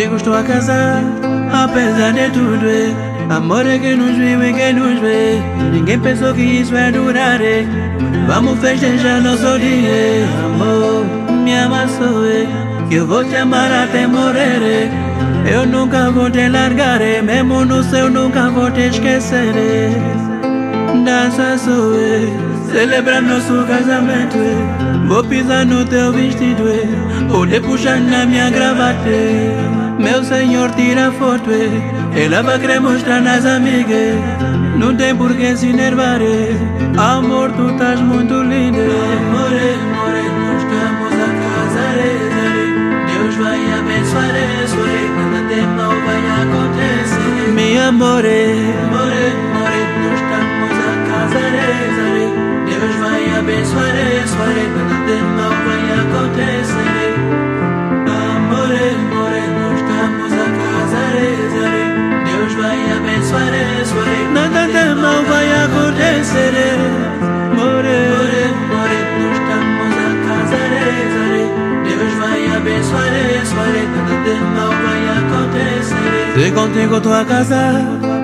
Estou a casar, apesar de tudo. Amor é que nos viu e que nos vê. Ninguém pensou que isso é durar. Vamos festejar nosso dia, amor. Me ama só, é. que eu vou te amar até morrer. Eu nunca vou te largar, mesmo no céu nunca vou te esquecer. Dança sou celebrar nosso casamento. Vou pisar no teu vestido, vou lhe puxar na minha gravata. Meu senhor tira foto, é. ela vai querer mostrar nas amigas. Não tem por que se enervar, é. amor, tu estás muito linda. Amore, amore, nós estamos a casar. Deus vai abençoar, é. nada de mal vai acontecer. Meu amor, contigo estou a casar,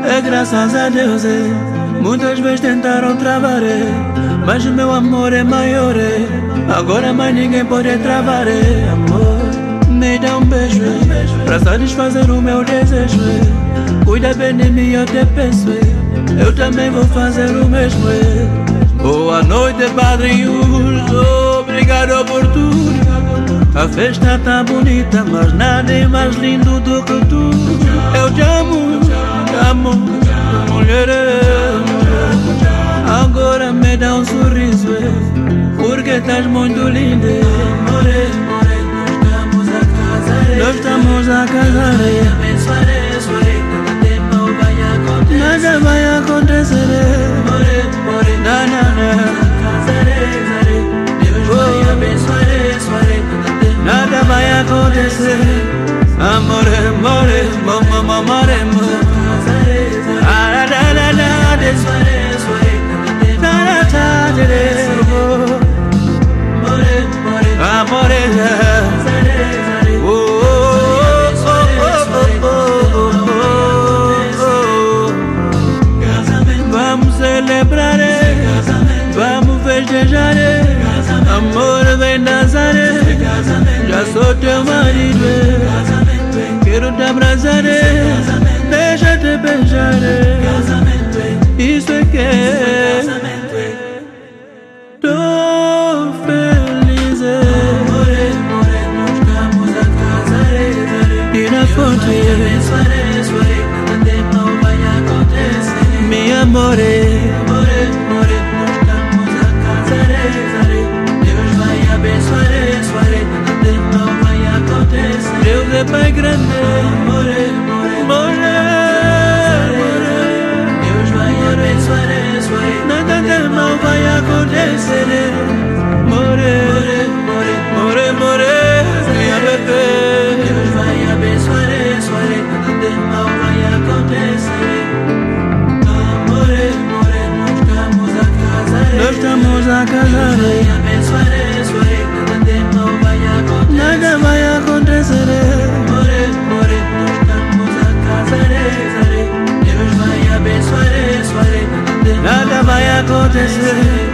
é graças a Deus. É. Muitas vezes tentaram travar, é. mas o meu amor é maior. É. Agora mais ninguém pode travar, é. amor. Me dá um beijo, é. pra satisfazer o meu desejo. É. Cuida bem de mim, eu te peço. É. Eu também vou fazer o mesmo. É. Boa noite, Padre. Obrigado por tudo. A festa tá bonita, mas nada é mais lindo do que tu. Eu te amo, te amo, mulher. Agora me dá um sorriso, é, porque estás muito linda. More, more, nós estamos a casar. Nós estamos a casar. Nada vai acontecer. More, more, na, na, na. Deus vai abençoar, nada vai acontecer. Amore, amore, amore, marembo Vamos celebrar, amor vem dançar, já sou teu marido. Quero te abraçar, deixa te beijar. Isso é que é. acontecer